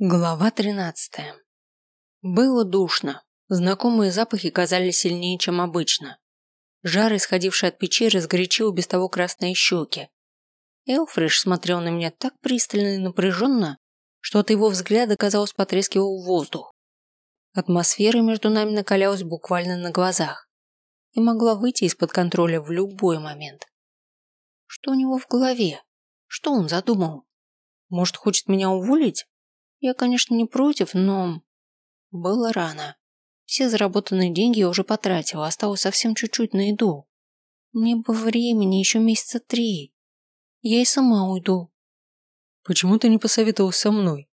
Глава тринадцатая. Было душно. Знакомые запахи казались сильнее, чем обычно. Жар, исходивший от печи, разгорячил без того красные щеки. Элфриш смотрел на меня так пристально и напряженно, что от его взгляда, казалось, потрескивал воздух. Атмосфера между нами накалялась буквально на глазах и могла выйти из-под контроля в любой момент. Что у него в голове? Что он задумал? Может, хочет меня уволить? Я, конечно, не против, но... Было рано. Все заработанные деньги я уже потратила, осталось совсем чуть-чуть на еду. Мне бы времени еще месяца три. Я и сама уйду. Почему ты не посоветовал со мной?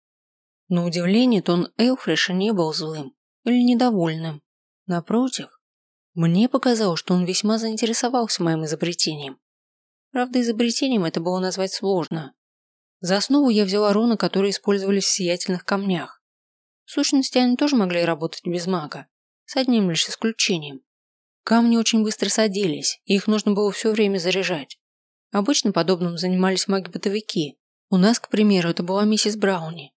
На удивление, тон Элфриша не был злым или недовольным. Напротив, мне показалось, что он весьма заинтересовался моим изобретением. Правда, изобретением это было назвать сложно. За основу я взяла руны, которые использовались в сиятельных камнях. В сущности, они тоже могли работать без мага, с одним лишь исключением. Камни очень быстро садились, и их нужно было все время заряжать. Обычно подобным занимались маги-бытовики. У нас, к примеру, это была миссис Брауни.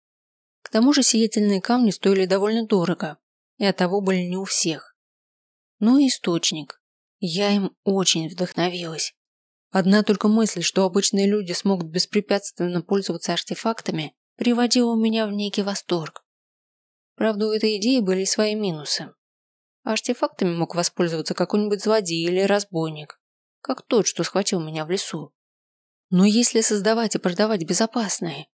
К тому же сиятельные камни стоили довольно дорого, и оттого были не у всех. Ну и источник. Я им очень вдохновилась. Одна только мысль, что обычные люди смогут беспрепятственно пользоваться артефактами, приводила меня в некий восторг. Правда, у этой идеи были свои минусы. Артефактами мог воспользоваться какой-нибудь злодей или разбойник, как тот, что схватил меня в лесу. Но если создавать и продавать безопасные?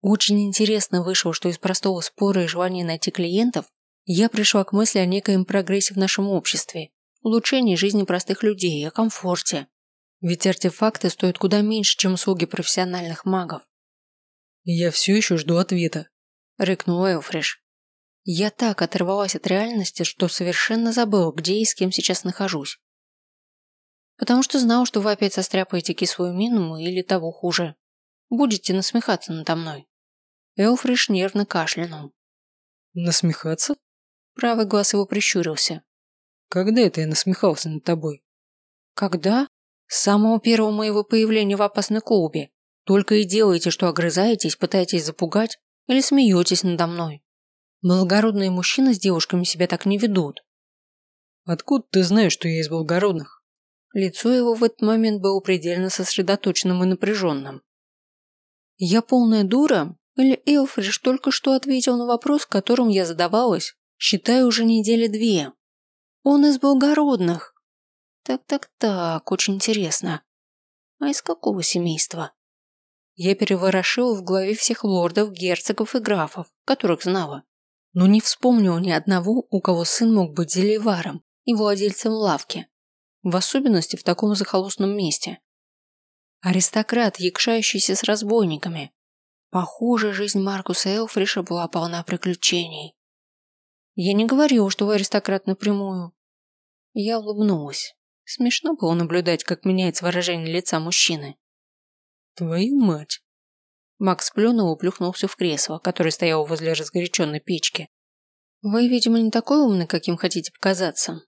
Очень интересно вышло, что из простого спора и желания найти клиентов я пришла к мысли о некоем прогрессе в нашем обществе, улучшении жизни простых людей, о комфорте. Ведь артефакты стоят куда меньше, чем услуги профессиональных магов. «Я все еще жду ответа», – рыкнул Элфриш. Я так оторвалась от реальности, что совершенно забыла, где и с кем сейчас нахожусь. Потому что знал, что вы опять состряпаете кислую мину или того хуже. Будете насмехаться надо мной. Элфриш нервно кашлянул. Насмехаться? Правый глаз его прищурился. Когда это я насмехался над тобой? Когда? С самого первого моего появления в опасной клубе. Только и делаете, что огрызаетесь, пытаетесь запугать или смеетесь надо мной. Благородные мужчины с девушками себя так не ведут. Откуда ты знаешь, что я из благородных? Лицо его в этот момент было предельно сосредоточенным и напряженным. Я полная дура? Или Элфриш только что ответил на вопрос, которым я задавалась, считая уже недели две? Он из благородных. Так-так-так, очень интересно. А из какого семейства? Я переворошила в голове всех лордов, герцогов и графов, которых знала. Но не вспомнила ни одного, у кого сын мог быть зелеваром и владельцем лавки. В особенности в таком захолустном месте. Аристократ, якшающийся с разбойниками. Похоже, жизнь Маркуса Элфриша была полна приключений. Я не говорила, что вы аристократ напрямую. Я улыбнулась. Смешно было наблюдать, как меняется выражение лица мужчины. «Твою мать!» Макс плюнул и плюхнулся в кресло, которое стояло возле разгоряченной печки. «Вы, видимо, не такой умный, каким хотите показаться».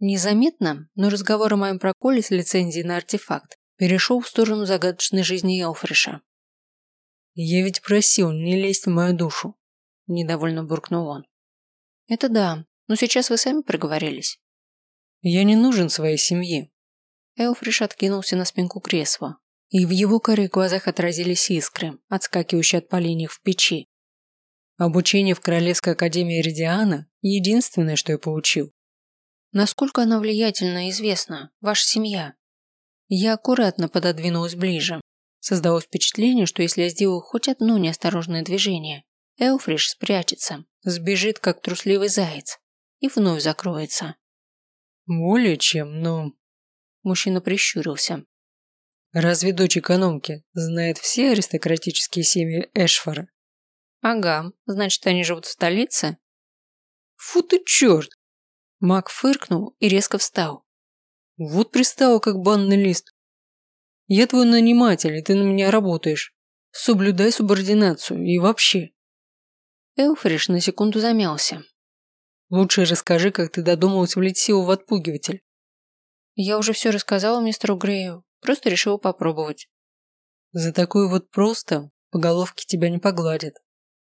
Незаметно, но разговор о моем проколе с лицензией на артефакт перешел в сторону загадочной жизни Элфриша. «Я ведь просил не лезть в мою душу», – недовольно буркнул он. «Это да, но сейчас вы сами проговорились. Я не нужен своей семье. Элфриш откинулся на спинку кресла, и в его коре глазах отразились искры, отскакивающие от поленьев в печи. Обучение в Королевской Академии Редиана – единственное, что я получил. Насколько она влиятельна и известна, ваша семья? Я аккуратно пододвинулась ближе. Создалось впечатление, что если я сделаю хоть одно неосторожное движение, Элфриш спрячется, сбежит, как трусливый заяц, и вновь закроется. Более чем, но... Мужчина прищурился. Разве дочь экономки знает все аристократические семьи Эшфора? Ага, значит, они живут в столице? Фу ты черт! Мак фыркнул и резко встал. Вот пристал, как банный лист. Я твой наниматель, и ты на меня работаешь. Соблюдай субординацию и вообще. Элфриш на секунду замялся, Лучше расскажи, как ты додумалась влить силу в отпугиватель. Я уже все рассказала мистеру Грею, просто решила попробовать. За такое вот просто по головке тебя не погладят.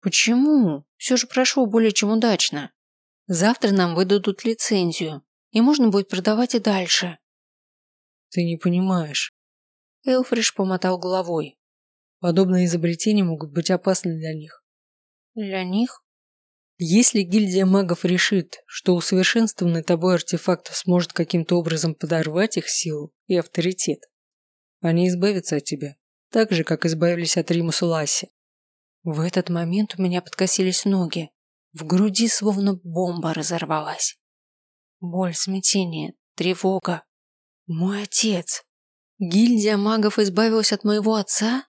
Почему? Все же прошло более чем удачно. Завтра нам выдадут лицензию, и можно будет продавать и дальше. Ты не понимаешь. Элфриш помотал головой. Подобные изобретения могут быть опасны для них. Для них? Если гильдия магов решит, что усовершенствованный тобой артефакт сможет каким-то образом подорвать их силу и авторитет, они избавятся от тебя, так же, как избавились от Римуса Ласси. В этот момент у меня подкосились ноги. В груди словно бомба разорвалась. Боль, смятение, тревога. Мой отец. Гильдия магов избавилась от моего отца?